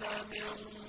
من